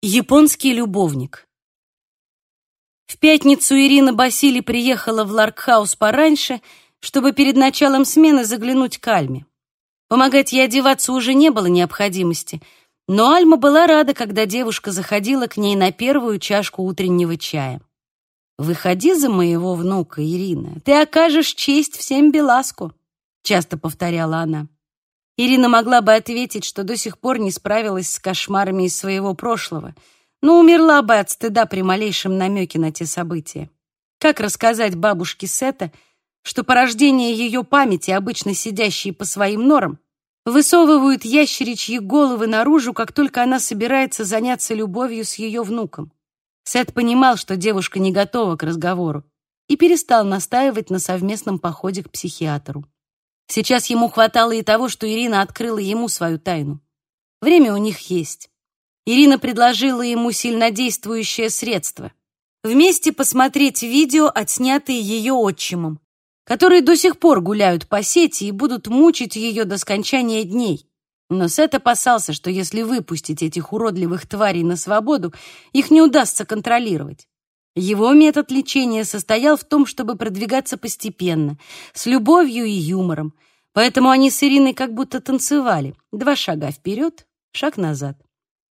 Японский любовник. В пятницу Ирина Базили приехала в Ларкхаус пораньше, чтобы перед началом смены заглянуть к Альме. Помогать ей одеваться уже не было необходимости, но Альма была рада, когда девушка заходила к ней на первую чашку утреннего чая. «Выходи за моего внука, Ирина, ты окажешь честь всем Беласку», — часто повторяла она. Ирина могла бы ответить, что до сих пор не справилась с кошмарами из своего прошлого, но умерла бы от стыда при малейшем намеке на те события. Как рассказать бабушке Сета, что порождение ее памяти, обычно сидящие по своим норам, высовывают ящеричьи головы наружу, как только она собирается заняться любовью с ее внуком? Сет понимал, что девушка не готова к разговору, и перестал настаивать на совместном походе к психиатру. Сейчас ему хватало и того, что Ирина открыла ему свою тайну. Время у них есть. Ирина предложила ему сильнодействующее средство. Вместе посмотреть видео, отснятые ее отчимом, которые до сих пор гуляют по сети и будут мучить ее до скончания дней. Но Сет опасался, что если выпустить этих уродливых тварей на свободу, их не удастся контролировать. Его метод лечения состоял в том, чтобы продвигаться постепенно, с любовью и юмором, поэтому они с Ириной как будто танцевали. Два шага вперед, шаг назад.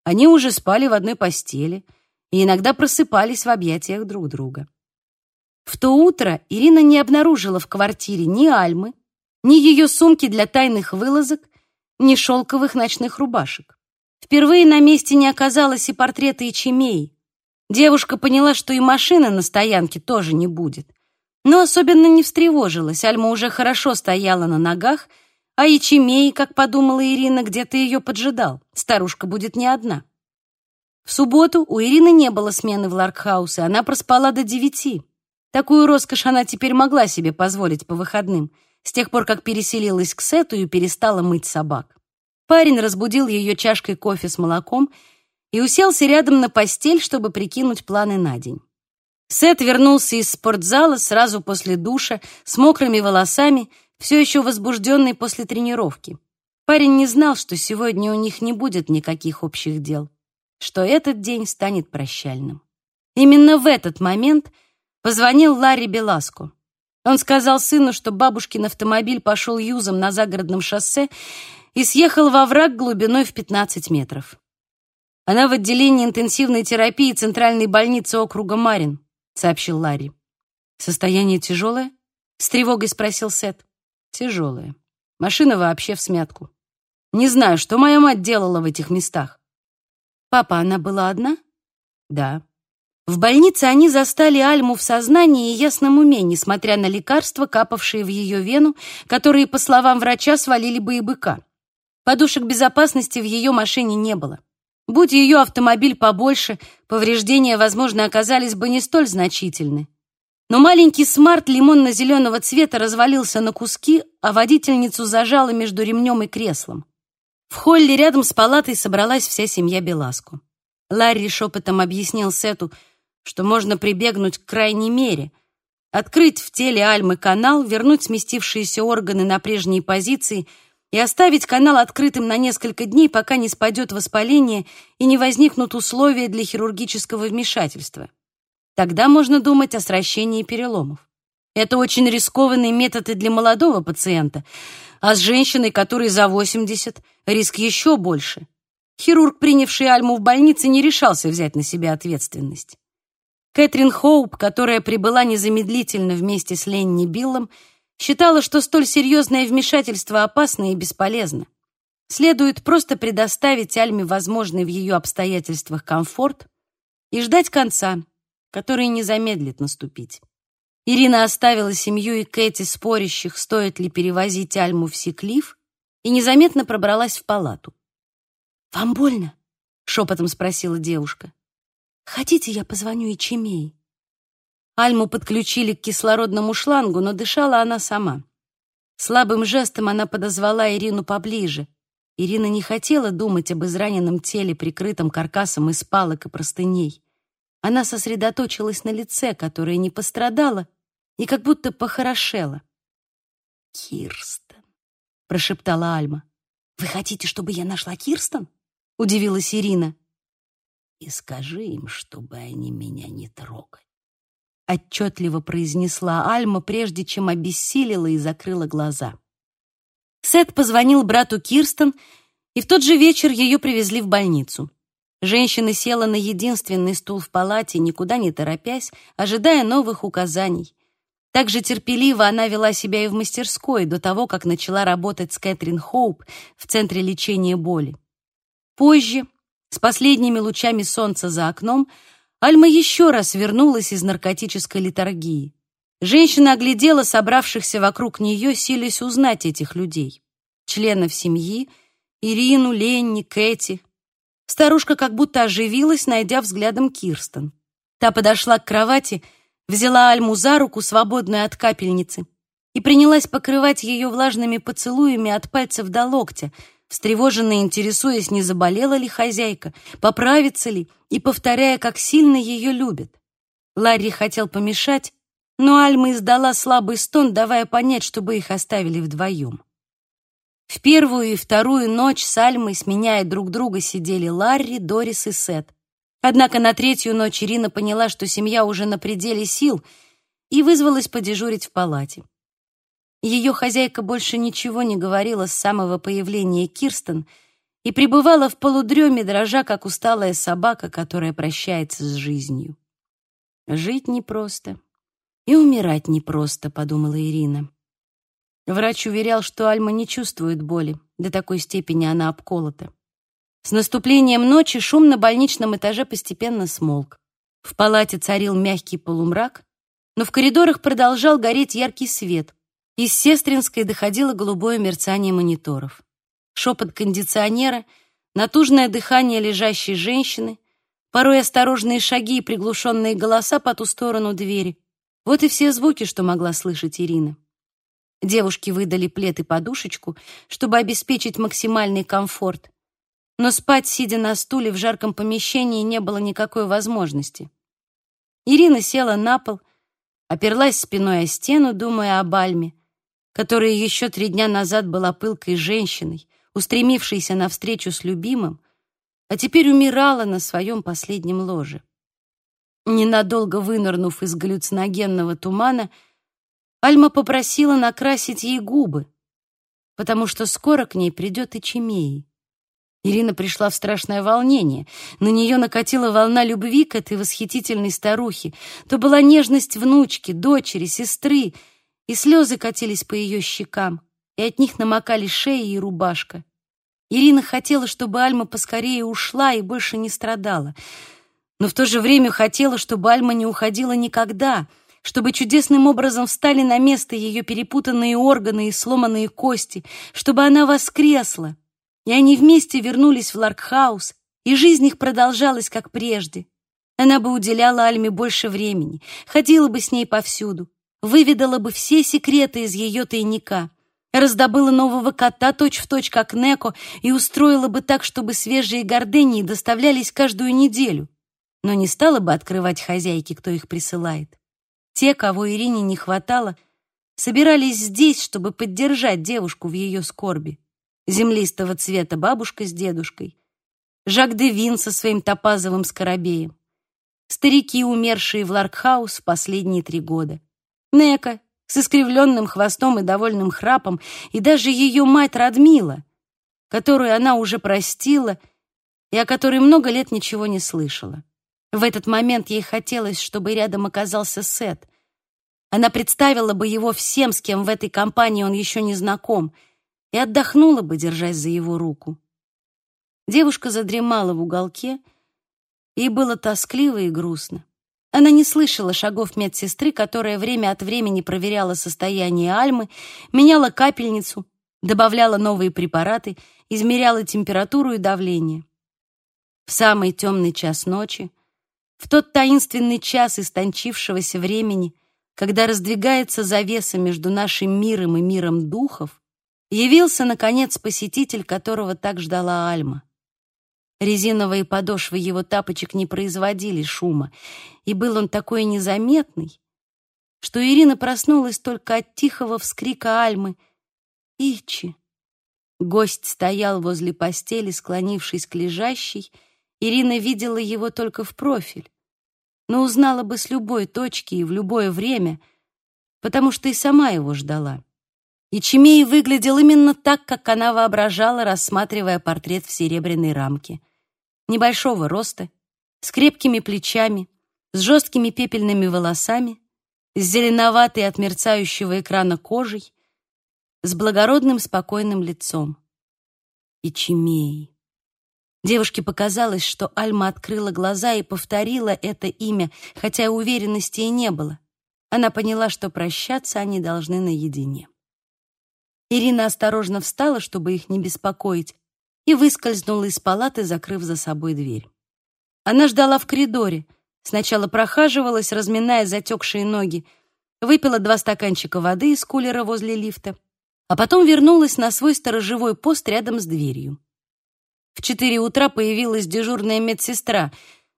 Они уже спали в одной постели и иногда просыпались в объятиях друг друга. В то утро Ирина не обнаружила в квартире ни Альмы, ни ее сумки для тайных вылазок, ни шелковых ночных рубашек. Впервые на месте не оказалось и портрета Ичимеи, Девушка поняла, что и машины на стоянке тоже не будет. Но особенно не встревожилась. Альма уже хорошо стояла на ногах, а Ячемей, как подумала Ирина, где-то ее поджидал. Старушка будет не одна. В субботу у Ирины не было смены в Ларкхаусе, она проспала до девяти. Такую роскошь она теперь могла себе позволить по выходным, с тех пор, как переселилась к Сету и перестала мыть собак. Парень разбудил ее чашкой кофе с молоком и уселся рядом на постель, чтобы прикинуть планы на день. Сет вернулся из спортзала сразу после душа, с мокрыми волосами, все еще возбужденный после тренировки. Парень не знал, что сегодня у них не будет никаких общих дел, что этот день станет прощальным. Именно в этот момент позвонил Ларри Беласко. Он сказал сыну, что бабушкин автомобиль пошел юзом на загородном шоссе и съехал во враг глубиной в 15 метров. Она в отделении интенсивной терапии Центральной больницы округа Марин, сообщил Ларри. Состояние тяжелое? С тревогой спросил Сет. Тяжелое. Машина вообще в смятку. Не знаю, что моя мать делала в этих местах. Папа, она была одна? Да. В больнице они застали Альму в сознании и ясном уме, несмотря на лекарства, капавшие в ее вену, которые, по словам врача, свалили бы и быка. Подушек безопасности в ее машине не было. Будь ее автомобиль побольше, повреждения, возможно, оказались бы не столь значительны. Но маленький смарт лимонно-зеленого цвета развалился на куски, а водительницу зажало между ремнем и креслом. В холле рядом с палатой собралась вся семья Беласку. Ларри шепотом объяснил Сету, что можно прибегнуть к крайней мере, открыть в теле Альмы канал, вернуть сместившиеся органы на прежние позиции — и оставить канал открытым на несколько дней, пока не спадет воспаление и не возникнут условия для хирургического вмешательства. Тогда можно думать о сращении переломов. Это очень рискованный метод и для молодого пациента, а с женщиной, которой за 80, риск еще больше. Хирург, принявший Альму в больнице, не решался взять на себя ответственность. Кэтрин Хоуп, которая прибыла незамедлительно вместе с Ленни Биллом, считала, что столь серьезное вмешательство опасно и бесполезно. Следует просто предоставить Альме возможный в ее обстоятельствах комфорт и ждать конца, который не замедлит наступить. Ирина оставила семью и Кэти спорящих, стоит ли перевозить Альму в Сиклиф, и незаметно пробралась в палату. «Вам больно?» — шепотом спросила девушка. «Хотите, я позвоню и Чемей?» Альму подключили к кислородному шлангу, но дышала она сама. Слабым жестом она подозвала Ирину поближе. Ирина не хотела думать об израненном теле, прикрытом каркасом из палок и простыней. Она сосредоточилась на лице, которое не пострадало и как будто похорошело. «Кирстен», — прошептала Альма. «Вы хотите, чтобы я нашла Кирстен?» — удивилась Ирина. и скажи им, чтобы они меня не трогали. Отчетливо произнесла Альма, прежде чем обессилила и закрыла глаза. Сет позвонил брату Кирстен, и в тот же вечер ее привезли в больницу. Женщина села на единственный стул в палате, никуда не торопясь, ожидая новых указаний. Так же терпеливо она вела себя и в мастерской до того, как начала работать с Кэтрин Хоуп в Центре лечения боли. Позже, с последними лучами солнца за окном, Альма еще раз вернулась из наркотической литургии. Женщина оглядела собравшихся вокруг нее, силясь узнать этих людей. Членов семьи, Ирину, Ленни, Кэти. Старушка как будто оживилась, найдя взглядом Кирстен. Та подошла к кровати, взяла Альму за руку, свободную от капельницы, и принялась покрывать ее влажными поцелуями от пальцев до локтя, встревоженно интересуясь, не заболела ли хозяйка, поправится ли, и повторяя, как сильно ее любят. Ларри хотел помешать, но Альма издала слабый стон, давая понять, чтобы их оставили вдвоем. В первую и вторую ночь с Альмой, сменяя друг друга, сидели Ларри, Дорис и Сет. Однако на третью ночь Ирина поняла, что семья уже на пределе сил, и вызвалась подежурить в палате. Ее хозяйка больше ничего не говорила с самого появления Кирстен и пребывала в полудреме, дрожа, как усталая собака, которая прощается с жизнью. «Жить непросто и умирать непросто», — подумала Ирина. Врач уверял, что Альма не чувствует боли, до такой степени она обколота. С наступлением ночи шум на больничном этаже постепенно смолк. В палате царил мягкий полумрак, но в коридорах продолжал гореть яркий свет, из сестринской доходило голубое мерцание мониторов. Шепот кондиционера, натужное дыхание лежащей женщины, порой осторожные шаги и приглушенные голоса по ту сторону двери. Вот и все звуки, что могла слышать Ирина. Девушки выдали плед и подушечку, чтобы обеспечить максимальный комфорт. Но спать, сидя на стуле в жарком помещении, не было никакой возможности. Ирина села на пол, оперлась спиной о стену, думая об Альме, которая еще три дня назад была пылкой женщиной, устремившейся навстречу с любимым, а теперь умирала на своем последнем ложе. Ненадолго вынырнув из галлюциногенного тумана, Альма попросила накрасить ей губы, потому что скоро к ней придет и Чемей. Ирина пришла в страшное волнение. На нее накатила волна любви к этой восхитительной старухе. То была нежность внучки, дочери, сестры — и слезы катились по ее щекам, и от них намокали шея и рубашка. Ирина хотела, чтобы Альма поскорее ушла и больше не страдала, но в то же время хотела, чтобы Альма не уходила никогда, чтобы чудесным образом встали на место ее перепутанные органы и сломанные кости, чтобы она воскресла, и они вместе вернулись в Ларкхаус, и жизнь их продолжалась, как прежде. Она бы уделяла Альме больше времени, ходила бы с ней повсюду, выведала бы все секреты из ее тайника, раздобыла нового кота точь-в-точь, как Неко, и устроила бы так, чтобы свежие гардении доставлялись каждую неделю, но не стала бы открывать хозяйке, кто их присылает. Те, кого Ирине не хватало, собирались здесь, чтобы поддержать девушку в ее скорби. Землистого цвета бабушка с дедушкой, Жак Девин со своим топазовым скарабеем, старики, умершие в Ларкхаус в последние три года. Неко с искривленным хвостом и довольным храпом, и даже ее мать Радмила, которую она уже простила и о которой много лет ничего не слышала. В этот момент ей хотелось, чтобы рядом оказался Сет. Она представила бы его всем, с кем в этой компании он еще не знаком, и отдохнула бы, держась за его руку. Девушка задремала в уголке, ей было тоскливо и грустно. Она не слышала шагов медсестры, которая время от времени проверяла состояние Альмы, меняла капельницу, добавляла новые препараты, измеряла температуру и давление. В самый темный час ночи, в тот таинственный час истончившегося времени, когда раздвигается завеса между нашим миром и миром духов, явился, наконец, посетитель, которого так ждала Альма. Резиновые подошвы его тапочек не производили шума, и был он такой незаметный, что Ирина проснулась только от тихого вскрика Альмы «Ичи!». Гость стоял возле постели, склонившись к лежащей, Ирина видела его только в профиль, но узнала бы с любой точки и в любое время, потому что и сама его ждала. И Чемей выглядел именно так, как она воображала, рассматривая портрет в серебряной рамке. Небольшого роста, с крепкими плечами, с жесткими пепельными волосами, с зеленоватой от мерцающего экрана кожей, с благородным спокойным лицом. И Чемей. Девушке показалось, что Альма открыла глаза и повторила это имя, хотя уверенности и не было. Она поняла, что прощаться они должны наедине. Ирина осторожно встала, чтобы их не беспокоить, и выскользнула из палаты, закрыв за собой дверь. Она ждала в коридоре, сначала прохаживалась, разминая затекшие ноги, выпила два стаканчика воды из кулера возле лифта, а потом вернулась на свой сторожевой пост рядом с дверью. В четыре утра появилась дежурная медсестра,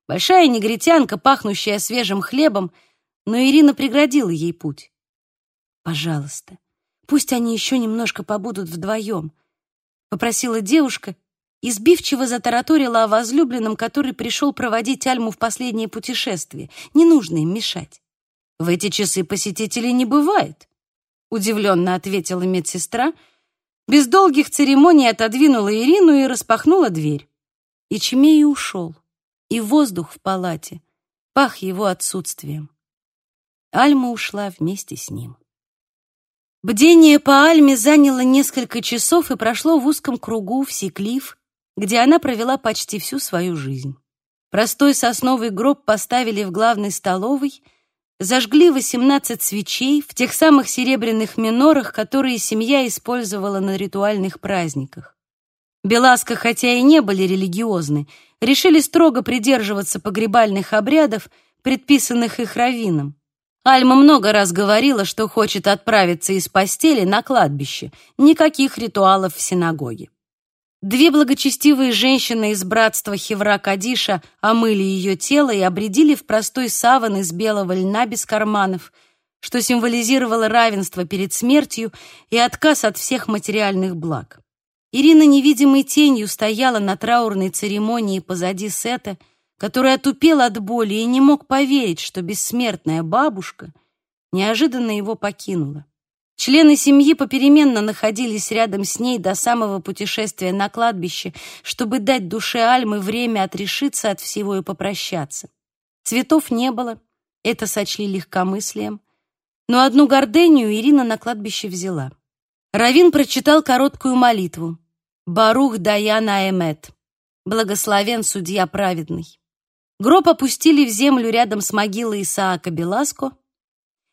большая негритянка, пахнущая свежим хлебом, но Ирина преградила ей путь. «Пожалуйста, пусть они еще немножко побудут вдвоем», — попросила девушка и сбивчиво затараторила о возлюбленном, который пришел проводить Альму в последнее путешествие. Не нужно им мешать. «В эти часы посетителей не бывает», — удивленно ответила медсестра, без долгих церемоний отодвинула Ирину и распахнула дверь. И Чемей ушел, и воздух в палате пах его отсутствием. Альма ушла вместе с ним. Бдение по Альме заняло несколько часов и прошло в узком кругу в Секлиф, где она провела почти всю свою жизнь. Простой сосновый гроб поставили в главной столовой, зажгли 18 свечей в тех самых серебряных минорах, которые семья использовала на ритуальных праздниках. Беласка, хотя и не были религиозны, решили строго придерживаться погребальных обрядов, предписанных их раввином. Альма много раз говорила, что хочет отправиться из постели на кладбище, никаких ритуалов в синагоге. Две благочестивые женщины из братства Хевра Кадиша омыли ее тело и обредили в простой саван из белого льна без карманов, что символизировало равенство перед смертью и отказ от всех материальных благ. Ирина невидимой тенью стояла на траурной церемонии позади Сета, который отупел от боли и не мог поверить, что бессмертная бабушка неожиданно его покинула. Члены семьи попеременно находились рядом с ней до самого путешествия на кладбище, чтобы дать душе Альмы время отрешиться от всего и попрощаться. Цветов не было, это сочли легкомыслием, но одну гордению Ирина на кладбище взяла. Равин прочитал короткую молитву. «Барух Даяна Эмет», «Благословен судья праведный». Гроб опустили в землю рядом с могилой Исаака Беласко,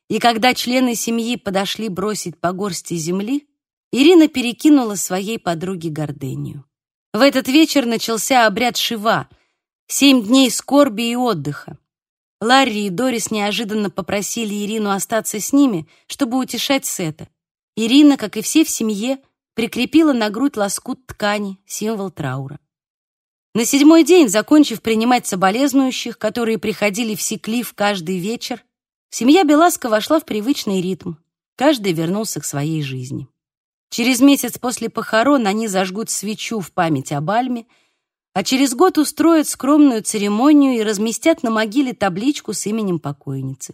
и когда члены семьи подошли бросить по горсти земли, Ирина перекинула своей подруге гордению. В этот вечер начался обряд Шива, семь дней скорби и отдыха. Ларри и Дорис неожиданно попросили Ирину остаться с ними, чтобы утешать Сета. Ирина, как и все в семье, прикрепила на грудь лоскут ткани, символ траура. На седьмой день, закончив принимать соболезнующих, которые приходили в Секлив каждый вечер, Семья Беласка вошла в привычный ритм. Каждый вернулся к своей жизни. Через месяц после похорон они зажгут свечу в память об Альме, а через год устроят скромную церемонию и разместят на могиле табличку с именем покойницы.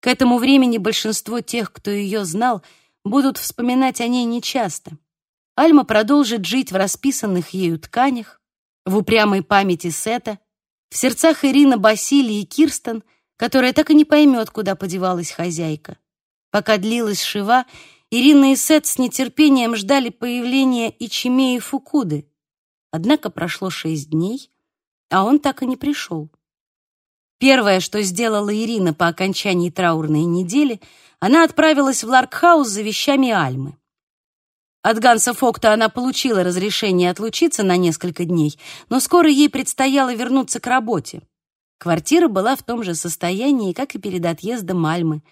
К этому времени большинство тех, кто ее знал, будут вспоминать о ней нечасто. Альма продолжит жить в расписанных ею тканях, в упрямой памяти Сета, в сердцах Ирина Басили и Кирстен — которая так и не поймет, куда подевалась хозяйка. Пока длилась шива, Ирина и Сет с нетерпением ждали появления Ичимеи Фукуды. Однако прошло шесть дней, а он так и не пришел. Первое, что сделала Ирина по окончании траурной недели, она отправилась в Ларкхаус за вещами Альмы. От Ганса Фогта она получила разрешение отлучиться на несколько дней, но скоро ей предстояло вернуться к работе. Квартира была в том же состоянии, как и перед отъездом Альмы,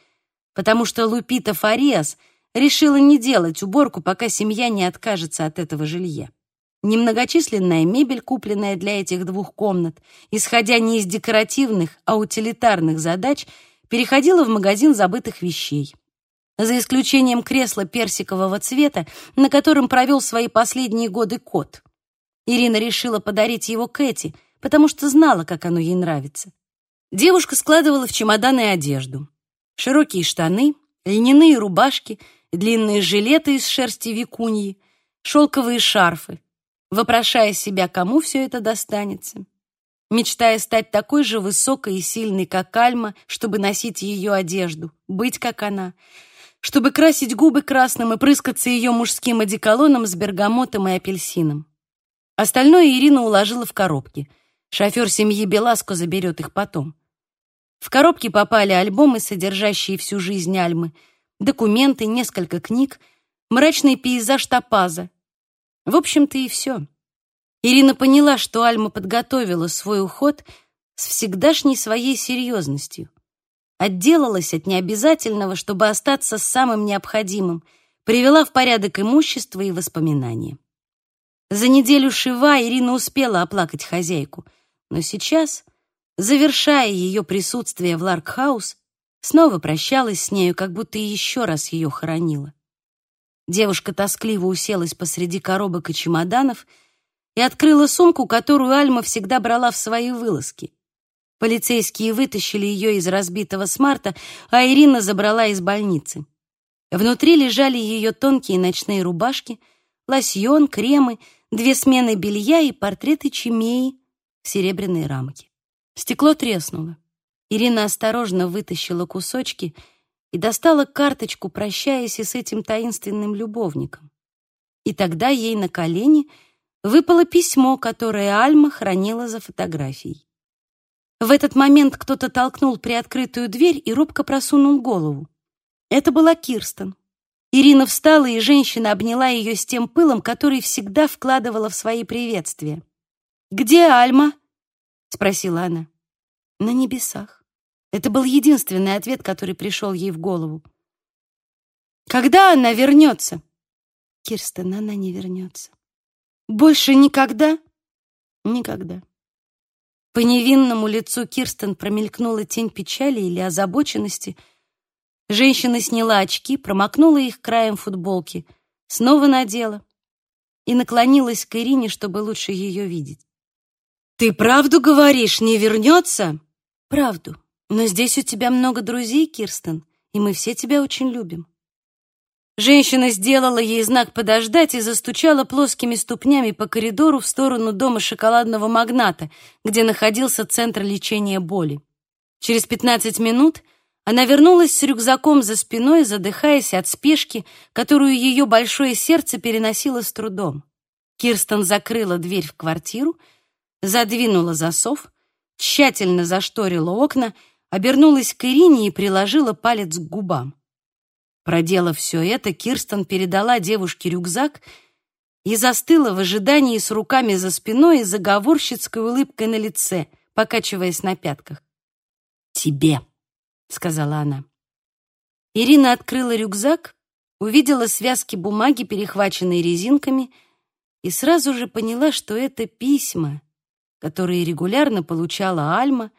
потому что Лупита Фариас решила не делать уборку, пока семья не откажется от этого жилья. Немногочисленная мебель, купленная для этих двух комнат, исходя не из декоративных, а утилитарных задач, переходила в магазин забытых вещей. За исключением кресла персикового цвета, на котором провел свои последние годы кот. Ирина решила подарить его Кэти, потому что знала, как оно ей нравится. Девушка складывала в чемоданы одежду. Широкие штаны, льняные рубашки, длинные жилеты из шерсти викуньи, шелковые шарфы, вопрошая себя, кому все это достанется. Мечтая стать такой же высокой и сильной, как Альма, чтобы носить ее одежду, быть как она, чтобы красить губы красным и прыскаться ее мужским одеколоном с бергамотом и апельсином. Остальное Ирина уложила в коробки. Шофер семьи Беласко заберет их потом. В коробки попали альбомы, содержащие всю жизнь Альмы, документы, несколько книг, мрачный пейзаж Топаза. В общем-то и все. Ирина поняла, что Альма подготовила свой уход с всегдашней своей серьезностью. Отделалась от необязательного, чтобы остаться с самым необходимым, привела в порядок имущество и воспоминания. За неделю шива Ирина успела оплакать хозяйку, но сейчас, завершая ее присутствие в Ларкхаус, снова прощалась с нею, как будто еще раз ее хоронила. Девушка тоскливо уселась посреди коробок и чемоданов и открыла сумку, которую Альма всегда брала в свои вылазки. Полицейские вытащили ее из разбитого смарта, а Ирина забрала из больницы. Внутри лежали ее тонкие ночные рубашки, лосьон, кремы, две смены белья и портреты Чимеи в серебряной рамке. Стекло треснуло. Ирина осторожно вытащила кусочки и достала карточку, прощаясь и с этим таинственным любовником. И тогда ей на колени выпало письмо, которое Альма хранила за фотографией. В этот момент кто-то толкнул приоткрытую дверь и робко просунул голову. Это была Кирстен. Ирина встала, и женщина обняла ее с тем пылом, который всегда вкладывала в свои приветствия. «Где Альма?» — спросила она. «На небесах». Это был единственный ответ, который пришел ей в голову. «Когда она вернется?» «Кирстен, она не вернется». «Больше никогда?» «Никогда». По невинному лицу Кирстен промелькнула тень печали или озабоченности — Женщина сняла очки, промокнула их краем футболки, снова надела и наклонилась к Ирине, чтобы лучше ее видеть. «Ты правду говоришь, не вернется?» «Правду. Но здесь у тебя много друзей, Кирстен, и мы все тебя очень любим». Женщина сделала ей знак подождать и застучала плоскими ступнями по коридору в сторону дома шоколадного магната, где находился центр лечения боли. Через пятнадцать минут она вернулась с рюкзаком за спиной, задыхаясь от спешки, которую ее большое сердце переносило с трудом. Кирстен закрыла дверь в квартиру, задвинула засов, тщательно зашторила окна, обернулась к Ирине и приложила палец к губам. Проделав все это, Кирстен передала девушке рюкзак и застыла в ожидании с руками за спиной и заговорщицкой улыбкой на лице, покачиваясь на пятках. «Тебе!» — сказала она. Ирина открыла рюкзак, увидела связки бумаги, перехваченные резинками, и сразу же поняла, что это письма, которые регулярно получала Альма,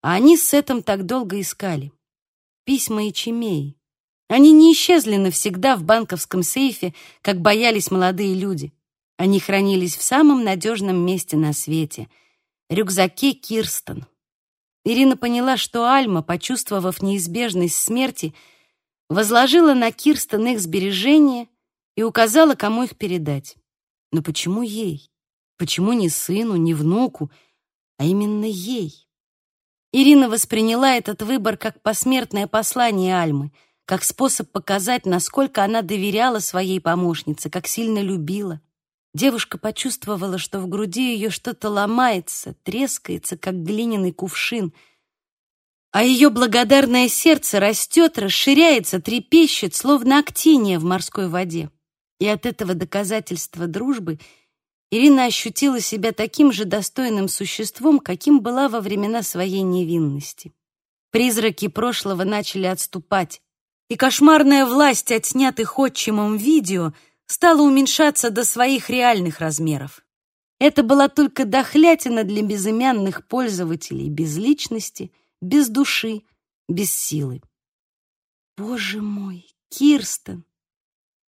а они с Сетом так долго искали. Письма и чемеи. Они не исчезли навсегда в банковском сейфе, как боялись молодые люди. Они хранились в самом надежном месте на свете — рюкзаке Кирстен — Ирина поняла, что Альма, почувствовав неизбежность смерти, возложила на Кирстен их сбережения и указала, кому их передать. Но почему ей? Почему не сыну, не внуку, а именно ей? Ирина восприняла этот выбор как посмертное послание Альмы, как способ показать, насколько она доверяла своей помощнице, как сильно любила. Девушка почувствовала, что в груди ее что-то ломается, трескается, как глиняный кувшин, а ее благодарное сердце растет, расширяется, трепещет, словно актиния в морской воде. И от этого доказательства дружбы Ирина ощутила себя таким же достойным существом, каким была во времена своей невинности. Призраки прошлого начали отступать, и кошмарная власть отснятых отчимом видео — стала уменьшаться до своих реальных размеров. Это была только дохлятина для безымянных пользователей, без личности, без души, без силы. Боже мой, Кирстен!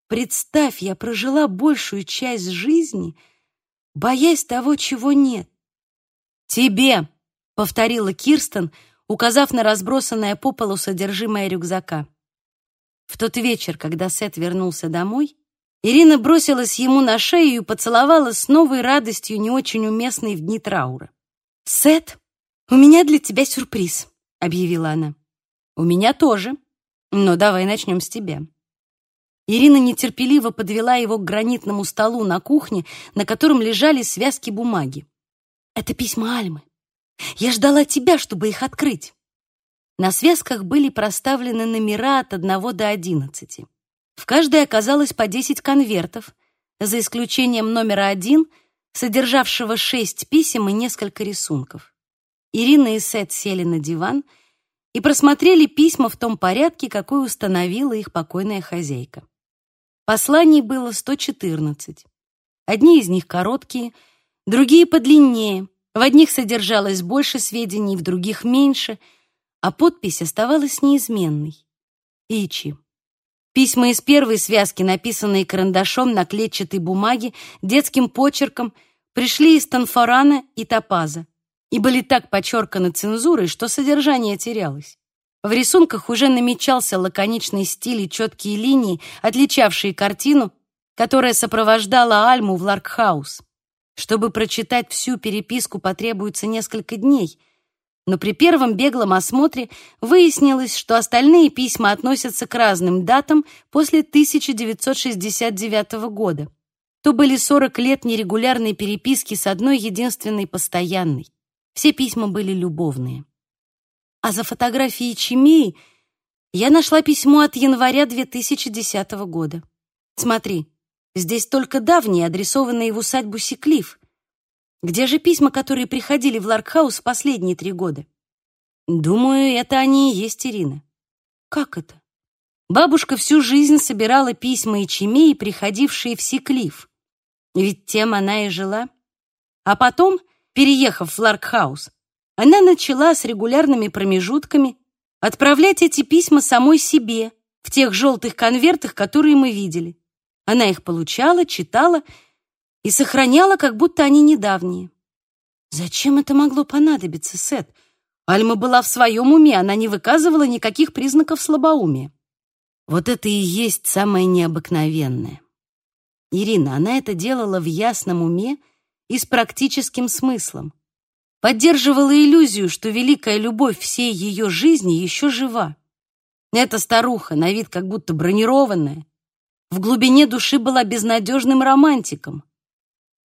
Представь, я прожила большую часть жизни, боясь того, чего нет. «Тебе!» — повторила Кирстен, указав на разбросанное по полу содержимое рюкзака. В тот вечер, когда Сет вернулся домой, Ирина бросилась ему на шею и поцеловала с новой радостью, не очень уместной в дни траура. «Сет, у меня для тебя сюрприз», — объявила она. «У меня тоже. Но давай начнем с тебя». Ирина нетерпеливо подвела его к гранитному столу на кухне, на котором лежали связки бумаги. «Это письма Альмы. Я ждала тебя, чтобы их открыть». На связках были проставлены номера от одного до одиннадцати. В каждой оказалось по 10 конвертов, за исключением номера один, содержавшего шесть писем и несколько рисунков. Ирина и Сет сели на диван и просмотрели письма в том порядке, какой установила их покойная хозяйка. Посланий было 114. Одни из них короткие, другие подлиннее. В одних содержалось больше сведений, в других меньше, а подпись оставалась неизменной. Ичи. Письма из первой связки, написанные карандашом на клетчатой бумаге, детским почерком, пришли из Танфорана и Топаза и были так подчерканы цензурой, что содержание терялось. В рисунках уже намечался лаконичный стиль и четкие линии, отличавшие картину, которая сопровождала Альму в Ларкхаус. Чтобы прочитать всю переписку, потребуется несколько дней — но при первом беглом осмотре выяснилось, что остальные письма относятся к разным датам после 1969 года. То были 40 лет нерегулярной переписки с одной единственной постоянной. Все письма были любовные. А за фотографией Чимеи я нашла письмо от января 2010 года. Смотри, здесь только давние, адресованные в усадьбу Секлиф. Где же письма, которые приходили в Ларкхаус в последние три года? Думаю, это они и есть Ирина. Как это? Бабушка всю жизнь собирала письма Ичимеи, приходившие в Сиклиф. Ведь тем она и жила. А потом, переехав в Ларкхаус, она начала с регулярными промежутками отправлять эти письма самой себе в тех желтых конвертах, которые мы видели. Она их получала, читала и сохраняла, как будто они недавние. Зачем это могло понадобиться, Сет? Альма была в своем уме, она не выказывала никаких признаков слабоумия. Вот это и есть самое необыкновенное. Ирина, она это делала в ясном уме и с практическим смыслом. Поддерживала иллюзию, что великая любовь всей ее жизни еще жива. Эта старуха, на вид как будто бронированная, в глубине души была безнадежным романтиком.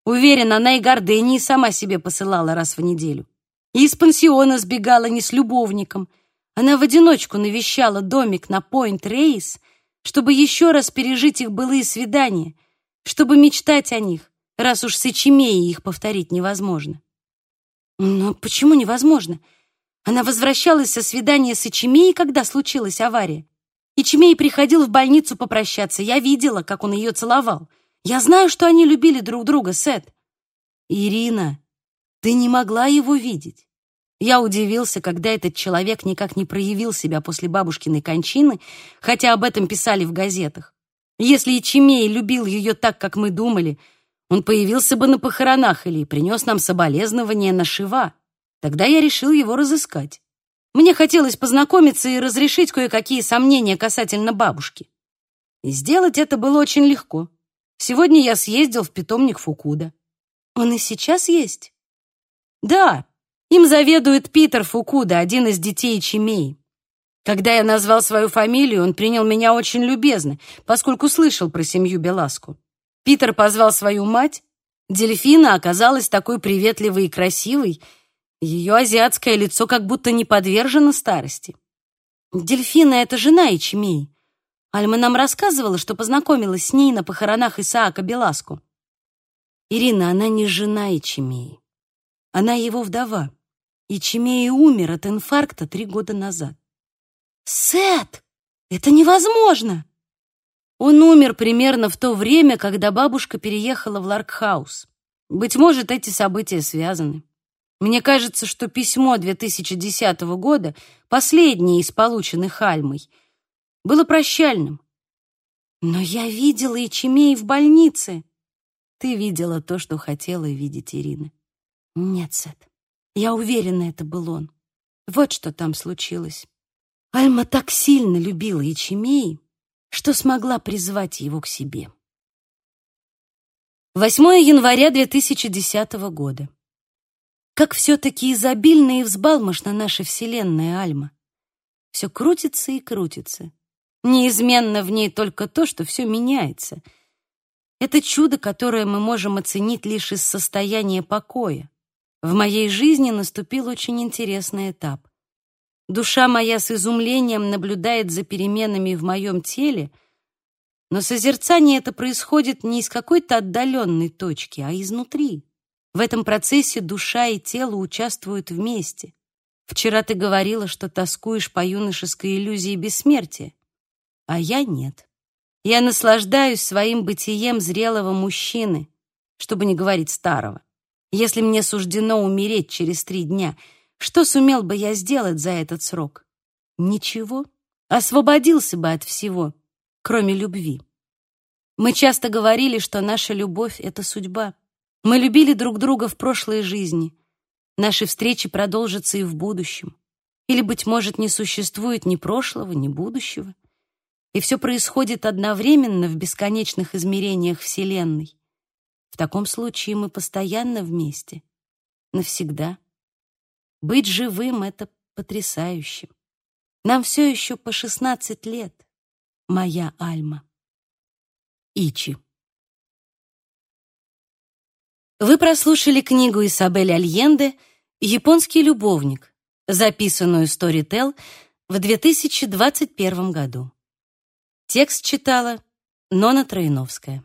Уверена, она и гордыней сама себе посылала раз в неделю. И из пансиона сбегала не с любовником. Она в одиночку навещала домик на Пойнт-Рейс, чтобы еще раз пережить их былые свидания, чтобы мечтать о них, раз уж с Ичимеей их повторить невозможно. Но почему невозможно? Она возвращалась со свидания с Ичимеей, когда случилась авария. Ичимей приходил в больницу попрощаться. Я видела, как он ее целовал. Я знаю, что они любили друг друга, Сет. Ирина, ты не могла его видеть. Я удивился, когда этот человек никак не проявил себя после бабушкиной кончины, хотя об этом писали в газетах. Если Ичимей любил ее так, как мы думали, он появился бы на похоронах или принес нам соболезнования на Шива. Тогда я решил его разыскать. Мне хотелось познакомиться и разрешить кое-какие сомнения касательно бабушки. И сделать это было очень легко. Сегодня я съездил в питомник Фукуда. Он и сейчас есть? Да, им заведует Питер Фукуда, один из детей Чимей. Когда я назвал свою фамилию, он принял меня очень любезно, поскольку слышал про семью Беласку. Питер позвал свою мать. Дельфина оказалась такой приветливой и красивой. Ее азиатское лицо как будто не подвержено старости. Дельфина — это жена Ичимей. Альма нам рассказывала, что познакомилась с ней на похоронах Исаака Беласку. Ирина, она не жена Ичимеи. Она его вдова. Ичимеи умер от инфаркта три года назад. Сет, это невозможно! Он умер примерно в то время, когда бабушка переехала в Ларкхаус. Быть может, эти события связаны. Мне кажется, что письмо 2010 года, последнее из полученных Альмой, было прощальным. Но я видела Ичимей в больнице. Ты видела то, что хотела видеть Ирина. Нет, Сет. Я уверена, это был он. Вот что там случилось. Альма так сильно любила Ячемей, что смогла призвать его к себе. 8 января 2010 года. Как все-таки изобильна и взбалмошна наша вселенная, Альма. Все крутится и крутится. Неизменно в ней только то, что все меняется. Это чудо, которое мы можем оценить лишь из состояния покоя. В моей жизни наступил очень интересный этап. Душа моя с изумлением наблюдает за переменами в моем теле, но созерцание это происходит не из какой-то отдаленной точки, а изнутри. В этом процессе душа и тело участвуют вместе. Вчера ты говорила, что тоскуешь по юношеской иллюзии бессмертия, а я нет. Я наслаждаюсь своим бытием зрелого мужчины, чтобы не говорить старого. Если мне суждено умереть через три дня — что сумел бы я сделать за этот срок? Ничего. Освободился бы от всего, кроме любви. Мы часто говорили, что наша любовь — это судьба. Мы любили друг друга в прошлой жизни. Наши встречи продолжатся и в будущем. Или, быть может, не существует ни прошлого, ни будущего. И все происходит одновременно в бесконечных измерениях Вселенной. В таком случае мы постоянно вместе. Навсегда. Быть живым — это потрясающе. Нам все еще по 16 лет, моя Альма. Ичи. Вы прослушали книгу Исабель Альенде «Японский любовник», записанную Storytel в 2021 году. Текст читала Нона Троиновская.